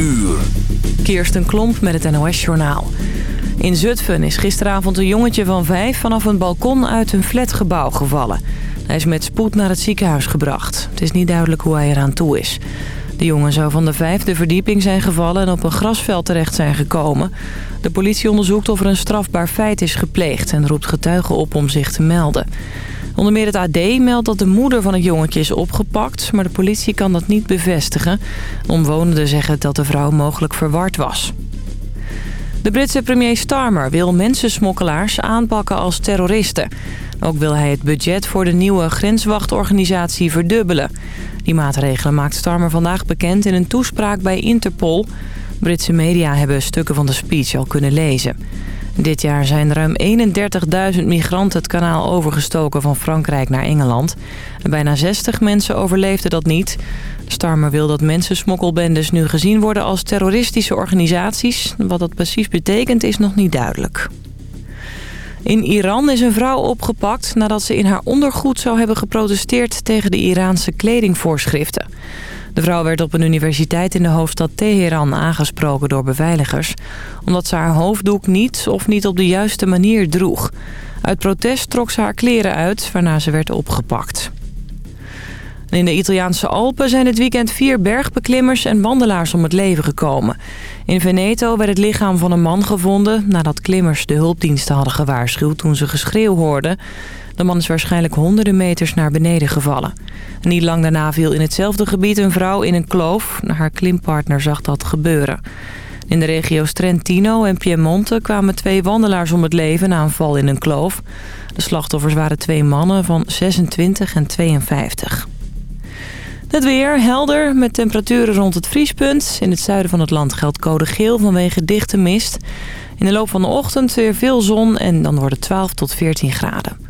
uur. Kirsten Klomp met het NOS-journaal. In Zutphen is gisteravond een jongetje van vijf vanaf een balkon uit een flatgebouw gevallen. Hij is met spoed naar het ziekenhuis gebracht. Het is niet duidelijk hoe hij eraan toe is. De jongen zou van de vijfde verdieping zijn gevallen en op een grasveld terecht zijn gekomen. De politie onderzoekt of er een strafbaar feit is gepleegd en roept getuigen op om zich te melden. Onder meer het AD meldt dat de moeder van het jongetje is opgepakt... maar de politie kan dat niet bevestigen. Omwonenden zeggen dat de vrouw mogelijk verward was. De Britse premier Starmer wil mensensmokkelaars aanpakken als terroristen. Ook wil hij het budget voor de nieuwe grenswachtorganisatie verdubbelen. Die maatregelen maakt Starmer vandaag bekend in een toespraak bij Interpol. Britse media hebben stukken van de speech al kunnen lezen. Dit jaar zijn ruim 31.000 migranten het kanaal overgestoken van Frankrijk naar Engeland. Bijna 60 mensen overleefden dat niet. Starmer wil dat mensensmokkelbendes nu gezien worden als terroristische organisaties. Wat dat precies betekent is nog niet duidelijk. In Iran is een vrouw opgepakt nadat ze in haar ondergoed zou hebben geprotesteerd tegen de Iraanse kledingvoorschriften. De vrouw werd op een universiteit in de hoofdstad Teheran aangesproken door beveiligers... omdat ze haar hoofddoek niet of niet op de juiste manier droeg. Uit protest trok ze haar kleren uit, waarna ze werd opgepakt. In de Italiaanse Alpen zijn dit weekend vier bergbeklimmers en wandelaars om het leven gekomen. In Veneto werd het lichaam van een man gevonden nadat klimmers de hulpdiensten hadden gewaarschuwd toen ze geschreeuw hoorden. De man is waarschijnlijk honderden meters naar beneden gevallen. niet lang daarna viel in hetzelfde gebied een vrouw in een kloof. Haar klimpartner zag dat gebeuren. In de regio's Trentino en Piemonte kwamen twee wandelaars om het leven na een val in een kloof. De slachtoffers waren twee mannen van 26 en 52. Het weer helder met temperaturen rond het vriespunt. In het zuiden van het land geldt code geel vanwege dichte mist. In de loop van de ochtend weer veel zon en dan wordt het 12 tot 14 graden.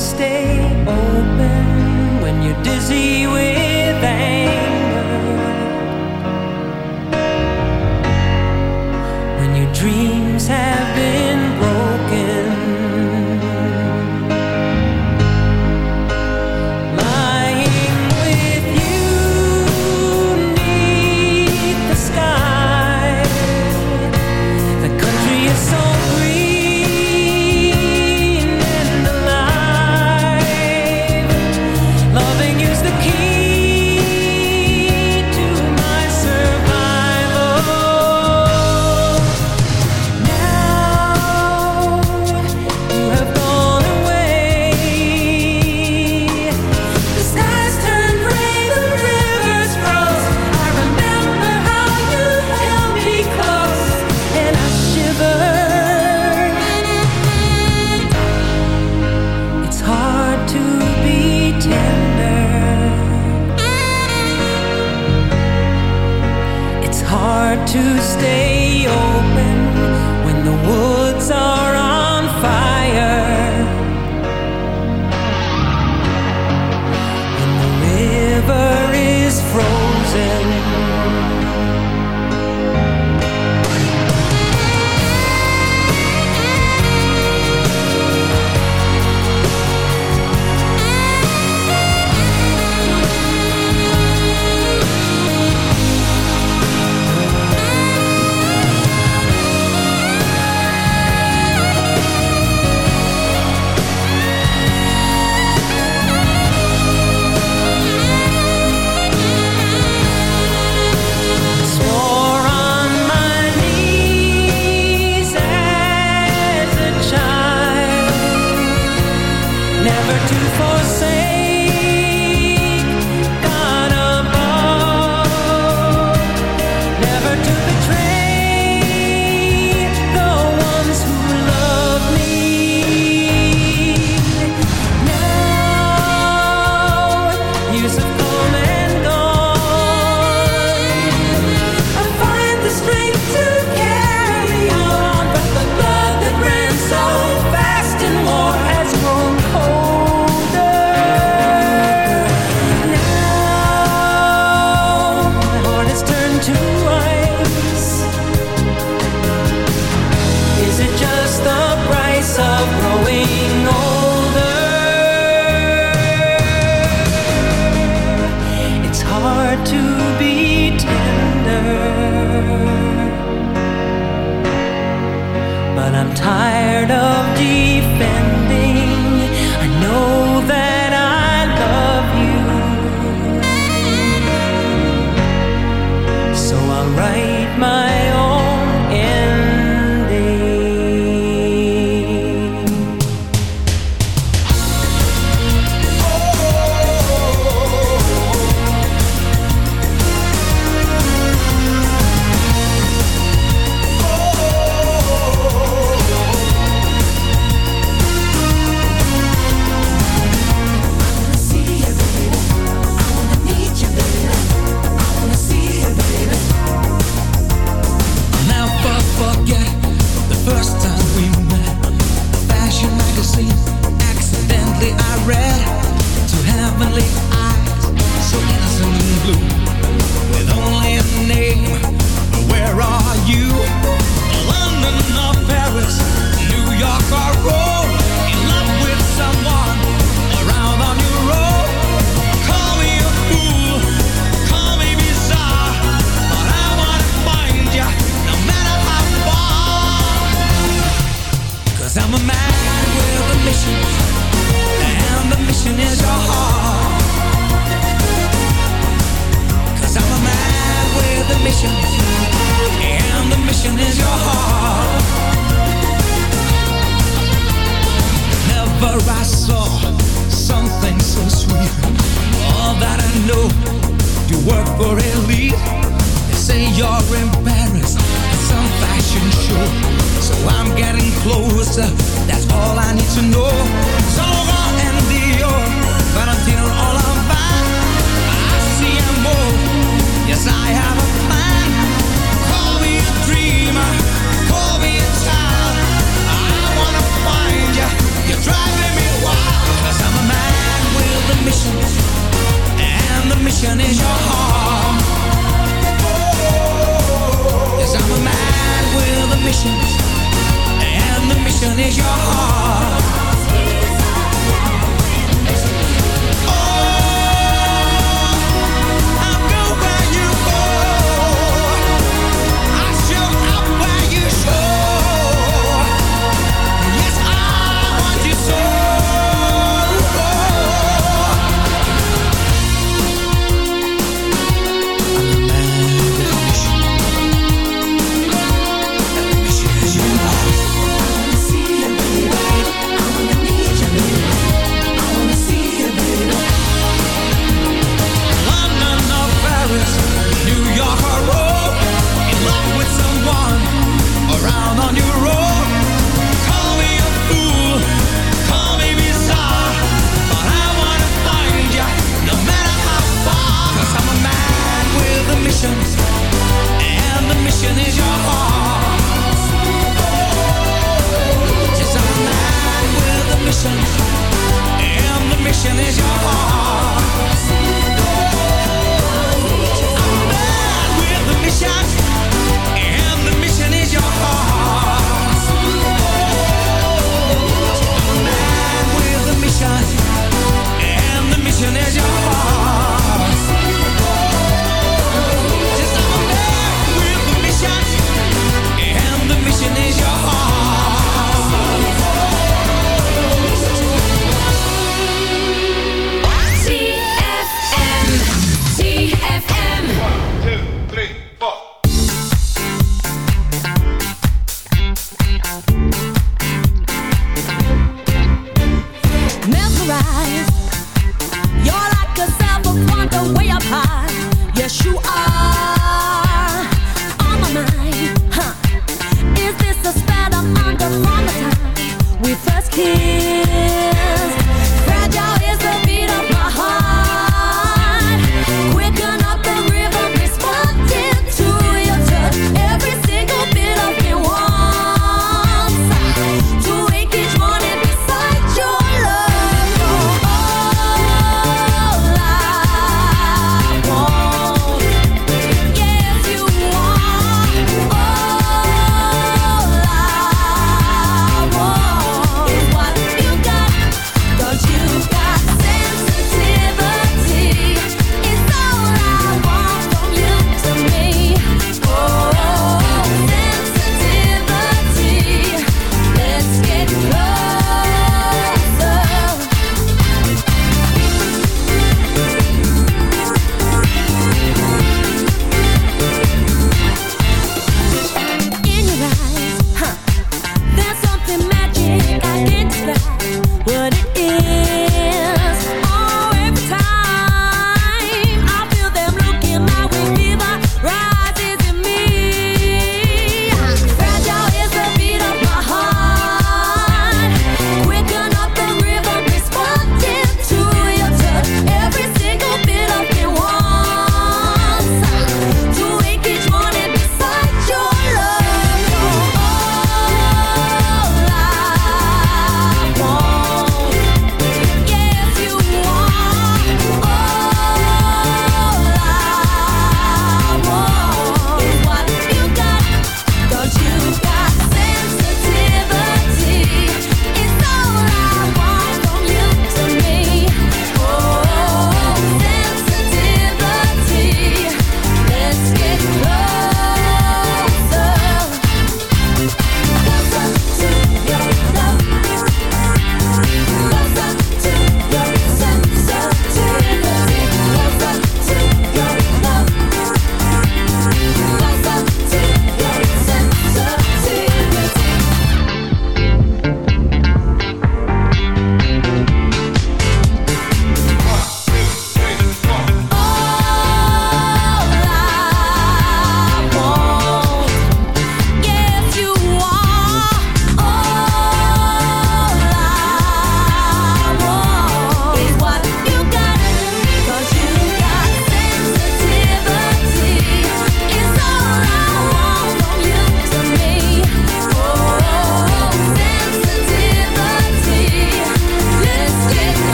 Cause I'm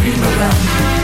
Dream around.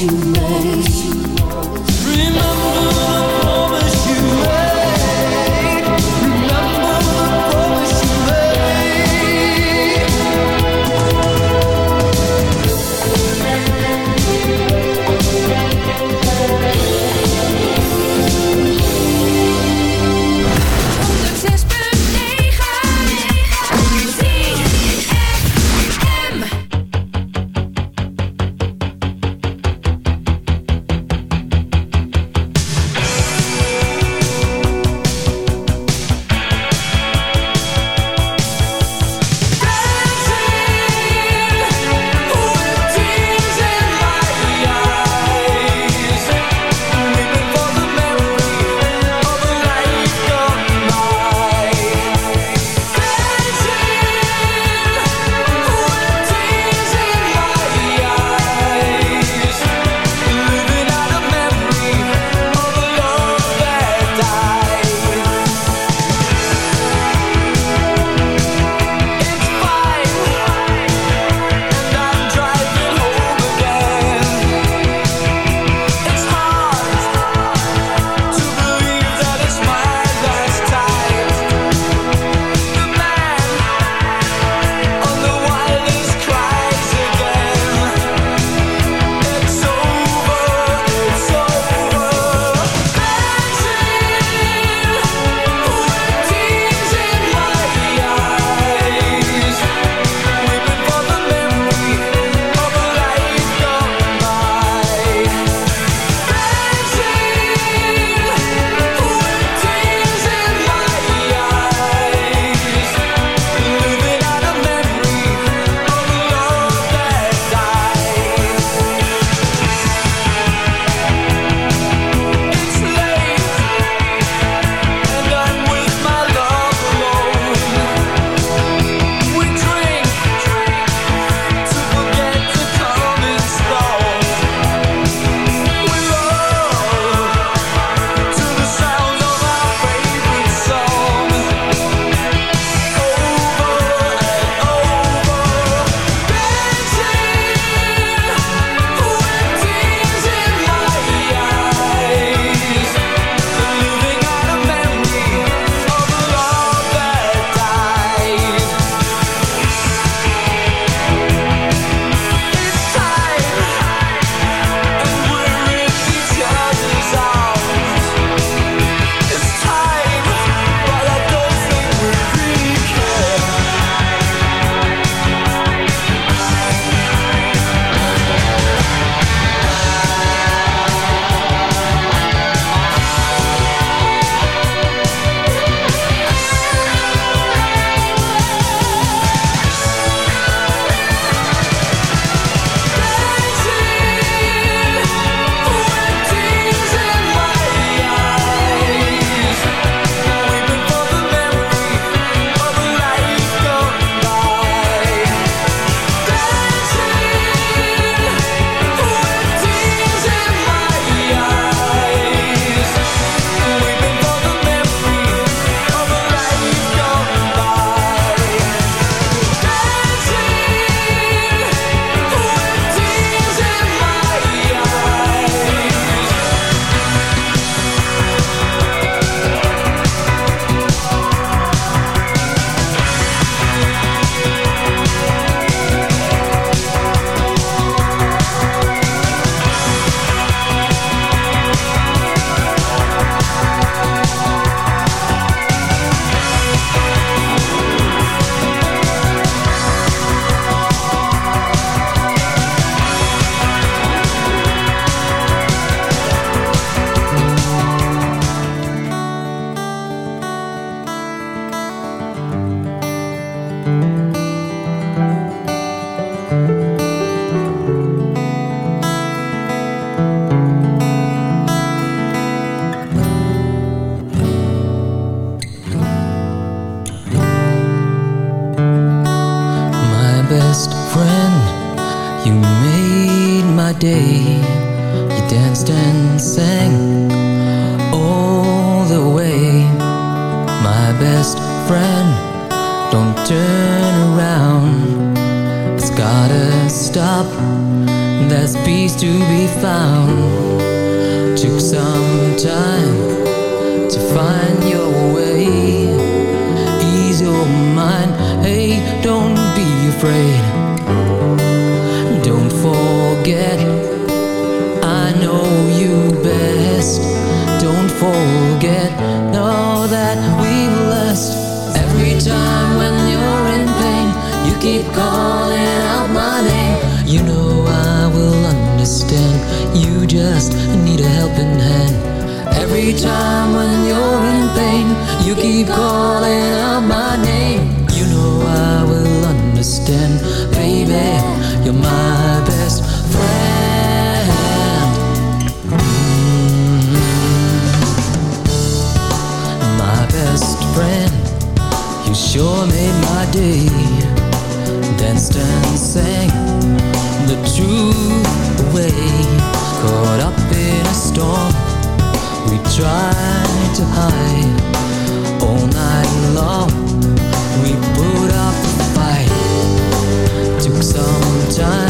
You made. keep calling out my name. You know I will understand, baby. You're my best friend. Mm -hmm. My best friend, you sure made my day. Danced and sang the truth away. Caught up in a storm, we tried to hide long we put up a fight. Took some time.